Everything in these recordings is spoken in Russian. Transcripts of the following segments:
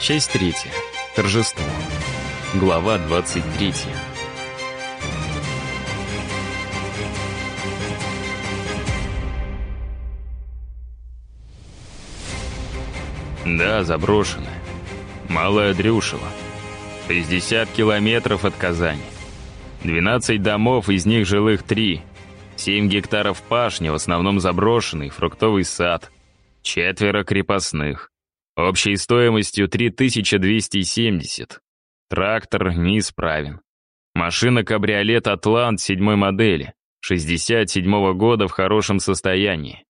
Часть третья. Торжество. Глава 23. Да, заброшенная. Малая Дрюшева. 60 километров от Казани. 12 домов, из них жилых 3. 7 гектаров пашни, в основном заброшенный, фруктовый сад. Четверо крепостных. Общей стоимостью 3270. Трактор неисправен. Машина-кабриолет «Атлант» седьмой модели, 67 -го года в хорошем состоянии.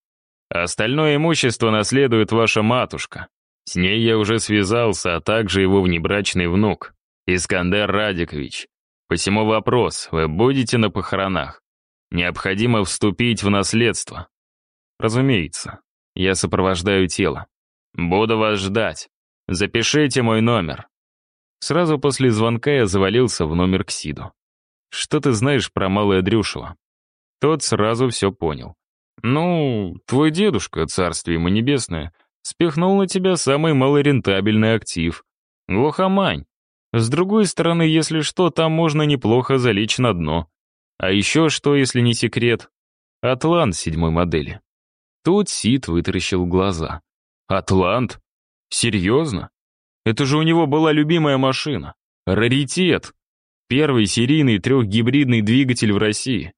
Остальное имущество наследует ваша матушка. С ней я уже связался, а также его внебрачный внук, Искандер Радикович. Посему вопрос, вы будете на похоронах? Необходимо вступить в наследство. Разумеется, я сопровождаю тело. Буду вас ждать. Запишите мой номер. Сразу после звонка я завалился в номер к Сиду. Что ты знаешь про малое Дрюшева? Тот сразу все понял. Ну, твой дедушка, царствие ему небесное, спихнул на тебя самый малорентабельный актив. Глухомань. С другой стороны, если что, там можно неплохо залечь на дно. А еще что, если не секрет? Атлант седьмой модели. Тут Сид вытаращил глаза. Атлант? Серьезно? Это же у него была любимая машина. Раритет. Первый серийный трехгибридный двигатель в России.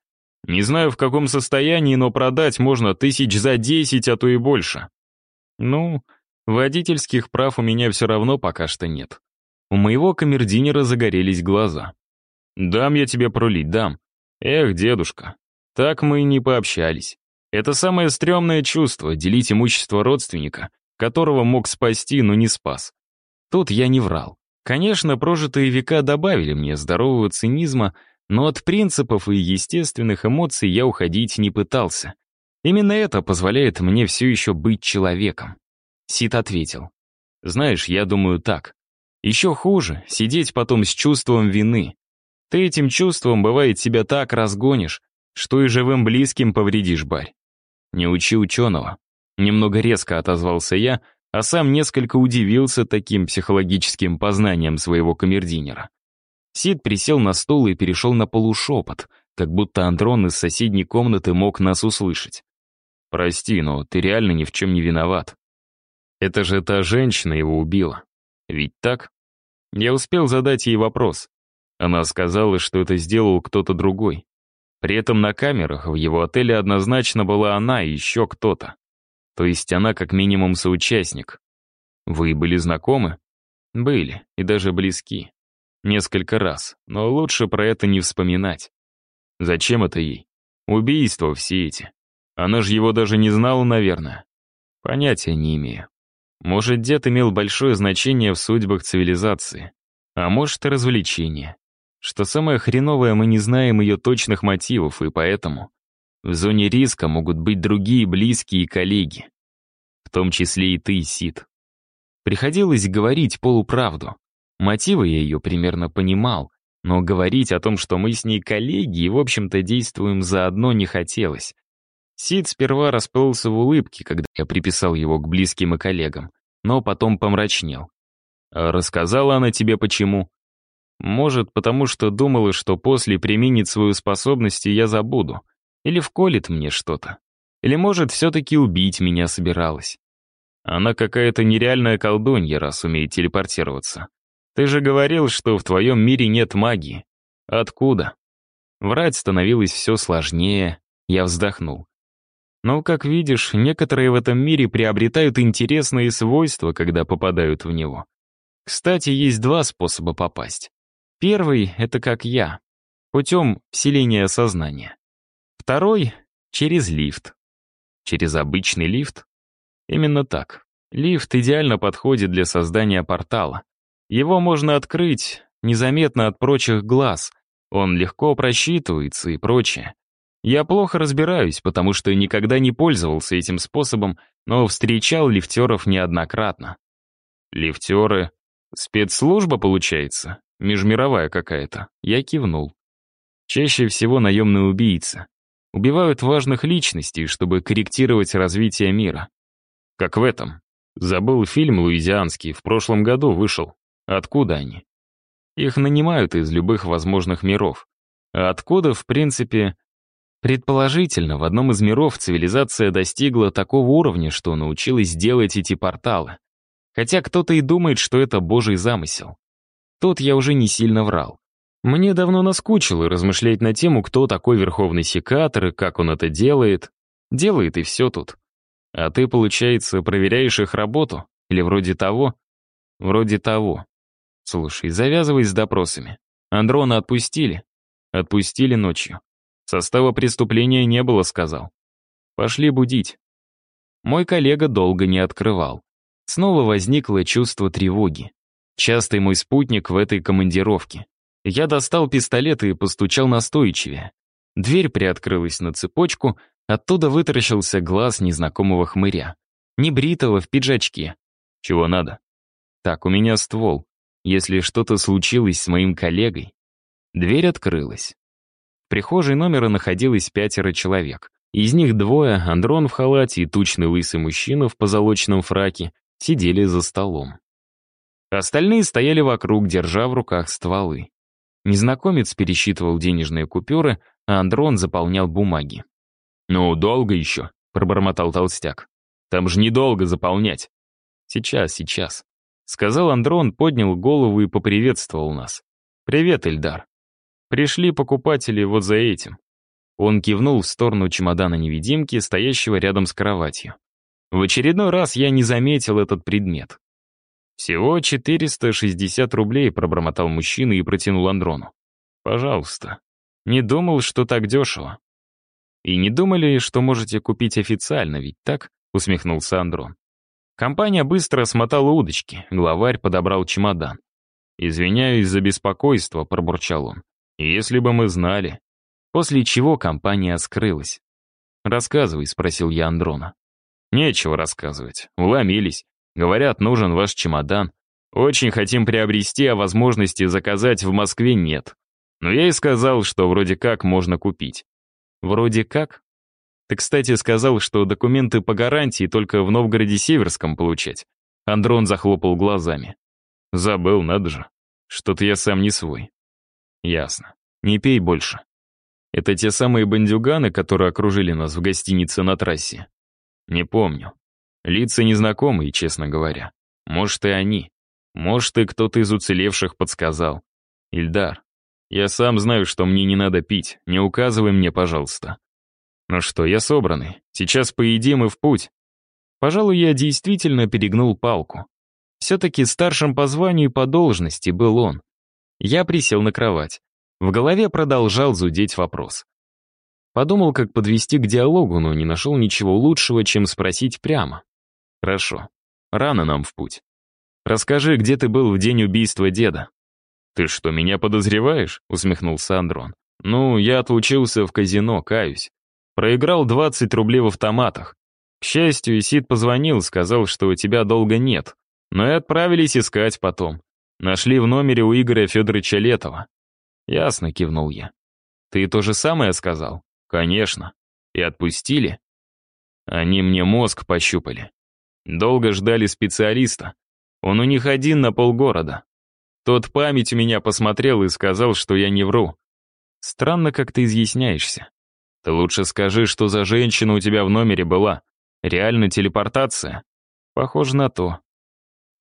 Не знаю, в каком состоянии, но продать можно тысяч за десять, а то и больше. Ну, водительских прав у меня все равно пока что нет. У моего камердинера загорелись глаза. «Дам я тебе пролить, дам. Эх, дедушка, так мы и не пообщались. Это самое стрёмное чувство — делить имущество родственника, которого мог спасти, но не спас. Тут я не врал. Конечно, прожитые века добавили мне здорового цинизма, но от принципов и естественных эмоций я уходить не пытался. Именно это позволяет мне все еще быть человеком. Сид ответил. Знаешь, я думаю так. Еще хуже — сидеть потом с чувством вины. Ты этим чувством, бывает, себя так разгонишь, что и живым близким повредишь, барь. Не учи ученого. Немного резко отозвался я, а сам несколько удивился таким психологическим познанием своего камердинера. Сид присел на стул и перешел на полушепот, как будто Андрон из соседней комнаты мог нас услышать. Прости, но ты реально ни в чем не виноват. Это же та женщина его убила. Ведь так? Я успел задать ей вопрос. Она сказала, что это сделал кто-то другой. При этом на камерах в его отеле однозначно была она и еще кто-то. То есть она как минимум соучастник. Вы были знакомы? Были, и даже близки. Несколько раз, но лучше про это не вспоминать. Зачем это ей? Убийства все эти. Она же его даже не знала, наверное. Понятия не имею. Может, дед имел большое значение в судьбах цивилизации. А может, и развлечение. Что самое хреновое, мы не знаем ее точных мотивов, и поэтому в зоне риска могут быть другие близкие коллеги. В том числе и ты, Сид. Приходилось говорить полуправду. Мотивы я ее примерно понимал, но говорить о том, что мы с ней коллеги и, в общем-то, действуем заодно, не хотелось. Сид сперва расплылся в улыбке, когда я приписал его к близким и коллегам, но потом помрачнел. «А рассказала она тебе почему?» «Может, потому что думала, что после применит свою способность, и я забуду. Или вколет мне что-то. Или, может, все-таки убить меня собиралась. Она какая-то нереальная колдунья, раз умеет телепортироваться. Ты же говорил, что в твоем мире нет магии. Откуда?» Врать становилось все сложнее, я вздохнул. Но, как видишь, некоторые в этом мире приобретают интересные свойства, когда попадают в него. Кстати, есть два способа попасть. Первый — это как я, путем вселения сознания. Второй — через лифт. Через обычный лифт? Именно так. Лифт идеально подходит для создания портала. Его можно открыть незаметно от прочих глаз, он легко просчитывается и прочее. Я плохо разбираюсь, потому что никогда не пользовался этим способом, но встречал лифтеров неоднократно. Лифтеры? Спецслужба, получается? Межмировая какая-то? Я кивнул. Чаще всего наемные убийцы. Убивают важных личностей, чтобы корректировать развитие мира. Как в этом. Забыл фильм луизианский, в прошлом году вышел. Откуда они? Их нанимают из любых возможных миров. А откуда, в принципе... Предположительно, в одном из миров цивилизация достигла такого уровня, что научилась делать эти порталы. Хотя кто-то и думает, что это божий замысел. Тут я уже не сильно врал. Мне давно наскучило размышлять на тему, кто такой верховный секатор и как он это делает. Делает и все тут. А ты, получается, проверяешь их работу? Или вроде того? Вроде того. Слушай, завязывай с допросами. Андрона отпустили? Отпустили ночью. Состава преступления не было, сказал. Пошли будить. Мой коллега долго не открывал. Снова возникло чувство тревоги. Частый мой спутник в этой командировке. Я достал пистолет и постучал настойчивее. Дверь приоткрылась на цепочку, оттуда вытаращился глаз незнакомого хмыря. Небритого, в пиджачке. Чего надо? Так, у меня ствол. Если что-то случилось с моим коллегой... Дверь открылась. В прихожей номера находилось пятеро человек. Из них двое, Андрон в халате и тучный лысый мужчина в позолоченном фраке, сидели за столом. Остальные стояли вокруг, держа в руках стволы. Незнакомец пересчитывал денежные купюры, а Андрон заполнял бумаги. «Ну, долго еще», — пробормотал толстяк. «Там же недолго заполнять». «Сейчас, сейчас», — сказал Андрон, поднял голову и поприветствовал нас. «Привет, Эльдар. Пришли покупатели вот за этим». Он кивнул в сторону чемодана-невидимки, стоящего рядом с кроватью. В очередной раз я не заметил этот предмет. «Всего 460 рублей», — пробормотал мужчина и протянул Андрону. «Пожалуйста. Не думал, что так дешево». «И не думали, что можете купить официально, ведь так?» — усмехнулся Андрон. Компания быстро смотала удочки, главарь подобрал чемодан. «Извиняюсь за беспокойство», — пробурчал он. «Если бы мы знали». После чего компания скрылась. «Рассказывай», — спросил я Андрона. «Нечего рассказывать. Уломились. Говорят, нужен ваш чемодан. Очень хотим приобрести, а возможности заказать в Москве нет. Но я и сказал, что вроде как можно купить. Вроде как? Ты, кстати, сказал, что документы по гарантии только в Новгороде-Северском получать. Андрон захлопал глазами. Забыл, надо же. Что-то я сам не свой. Ясно. Не пей больше. Это те самые бандюганы, которые окружили нас в гостинице на трассе? Не помню. Лица незнакомые, честно говоря. Может, и они. Может, и кто-то из уцелевших подсказал. Ильдар, я сам знаю, что мне не надо пить. Не указывай мне, пожалуйста. Ну что, я собранный. Сейчас поедим и в путь. Пожалуй, я действительно перегнул палку. Все-таки старшим по званию и по должности был он. Я присел на кровать. В голове продолжал зудеть вопрос. Подумал, как подвести к диалогу, но не нашел ничего лучшего, чем спросить прямо. Хорошо. Рано нам в путь. Расскажи, где ты был в день убийства деда. Ты что, меня подозреваешь? Усмехнулся Андрон. Ну, я отлучился в казино, каюсь. Проиграл 20 рублей в автоматах. К счастью, Исид позвонил, сказал, что у тебя долго нет. Но и отправились искать потом. Нашли в номере у Игоря Федоровича Летова. Ясно, кивнул я. Ты то же самое сказал? Конечно. И отпустили? Они мне мозг пощупали. Долго ждали специалиста. Он у них один на полгорода. Тот память у меня посмотрел и сказал, что я не вру. Странно, как ты изъясняешься. Ты лучше скажи, что за женщина у тебя в номере была. Реально телепортация? Похоже на то.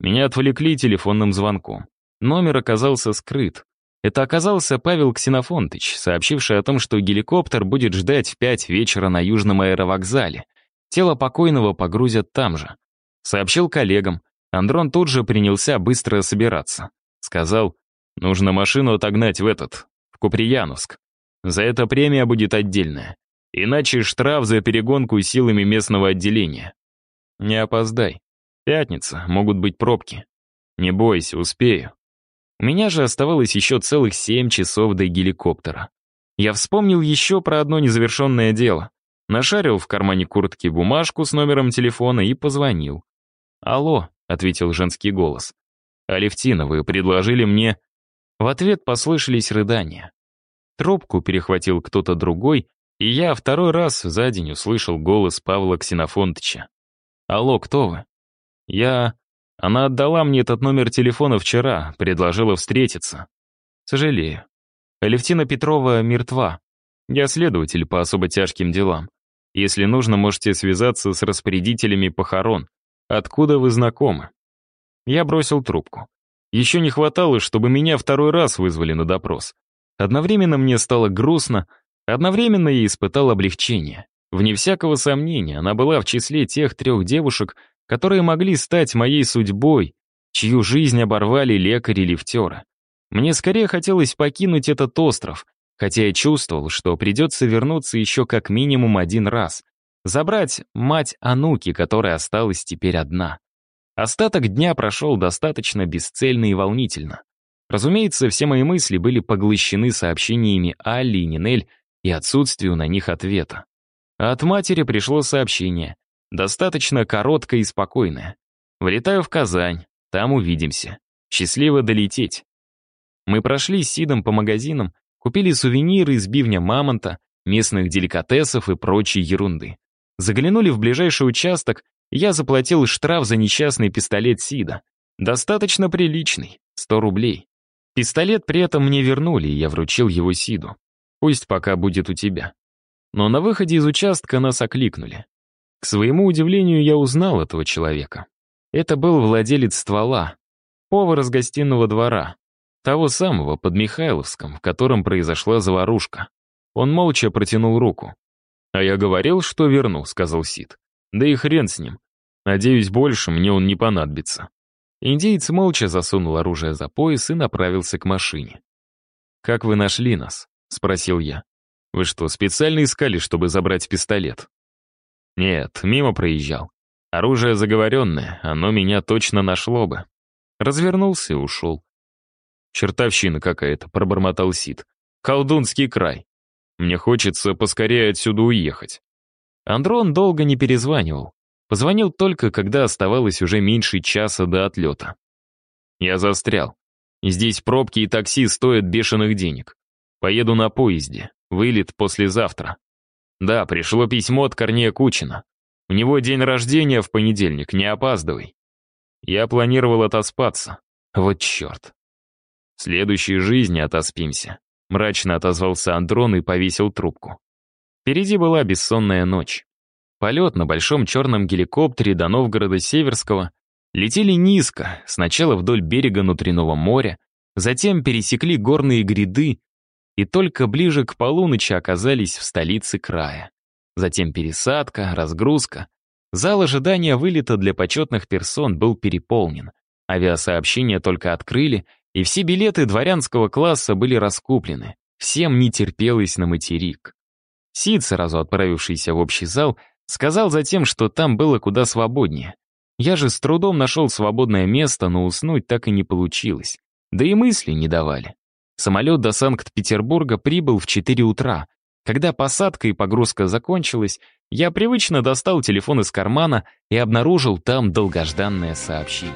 Меня отвлекли телефонным звонком. Номер оказался скрыт. Это оказался Павел Ксенофонтыч, сообщивший о том, что геликоптер будет ждать в пять вечера на Южном аэровокзале. Тело покойного погрузят там же. Сообщил коллегам. Андрон тут же принялся быстро собираться. Сказал, нужно машину отогнать в этот, в Куприяновск. За это премия будет отдельная. Иначе штраф за перегонку силами местного отделения. Не опоздай. Пятница, могут быть пробки. Не бойся, успею. У меня же оставалось еще целых семь часов до геликоптера. Я вспомнил еще про одно незавершенное дело. Нашарил в кармане куртки бумажку с номером телефона и позвонил. «Алло», — ответил женский голос. «Алевтина, вы предложили мне...» В ответ послышались рыдания. Трубку перехватил кто-то другой, и я второй раз за день услышал голос Павла Ксенофонтовича. «Алло, кто вы?» Я... Она отдала мне этот номер телефона вчера, предложила встретиться. Сожалею. Алевтина Петрова мертва. Я следователь по особо тяжким делам. Если нужно, можете связаться с распорядителями похорон. Откуда вы знакомы? Я бросил трубку. Еще не хватало, чтобы меня второй раз вызвали на допрос. Одновременно мне стало грустно, одновременно я испытал облегчение. Вне всякого сомнения, она была в числе тех трех девушек, которые могли стать моей судьбой, чью жизнь оборвали лекари-лифтеры. Мне скорее хотелось покинуть этот остров, хотя я чувствовал, что придется вернуться еще как минимум один раз. Забрать мать Ануки, которая осталась теперь одна. Остаток дня прошел достаточно бесцельно и волнительно. Разумеется, все мои мысли были поглощены сообщениями Алли и Нинель и отсутствию на них ответа. А от матери пришло сообщение, достаточно короткое и спокойное. «Вылетаю в Казань, там увидимся. Счастливо долететь». Мы прошли с Сидом по магазинам, купили сувениры из бивня мамонта, местных деликатесов и прочей ерунды. Заглянули в ближайший участок, я заплатил штраф за несчастный пистолет Сида. Достаточно приличный, 100 рублей. Пистолет при этом мне вернули, и я вручил его Сиду. Пусть пока будет у тебя. Но на выходе из участка нас окликнули. К своему удивлению, я узнал этого человека. Это был владелец ствола, повар из гостиного двора, того самого под Михайловском, в котором произошла заварушка. Он молча протянул руку. «А я говорил, что верну», — сказал Сид. «Да и хрен с ним. Надеюсь, больше мне он не понадобится». Индеец молча засунул оружие за пояс и направился к машине. «Как вы нашли нас?» — спросил я. «Вы что, специально искали, чтобы забрать пистолет?» «Нет, мимо проезжал. Оружие заговоренное, оно меня точно нашло бы». Развернулся и ушел. «Чертовщина какая-то», — пробормотал Сид. «Колдунский край. Мне хочется поскорее отсюда уехать». Андрон долго не перезванивал. Позвонил только, когда оставалось уже меньше часа до отлета. Я застрял. Здесь пробки и такси стоят бешеных денег. Поеду на поезде. Вылет послезавтра. Да, пришло письмо от Корнея Кучина. У него день рождения в понедельник, не опаздывай. Я планировал отоспаться. Вот черт. В следующей жизни отоспимся. Мрачно отозвался Андрон и повесил трубку. Впереди была бессонная ночь. Полет на большом черном геликоптере до Новгорода Северского летели низко, сначала вдоль берега внутреннего моря, затем пересекли горные гряды и только ближе к полуночи оказались в столице края. Затем пересадка, разгрузка. Зал ожидания вылета для почетных персон был переполнен. Авиасообщения только открыли, и все билеты дворянского класса были раскуплены. Всем не терпелось на материк. Сид, сразу отправившийся в общий зал, сказал затем, что там было куда свободнее. Я же с трудом нашел свободное место, но уснуть так и не получилось. Да и мысли не давали. Самолет до Санкт-Петербурга прибыл в 4 утра. Когда посадка и погрузка закончилась, я привычно достал телефон из кармана и обнаружил там долгожданное сообщение.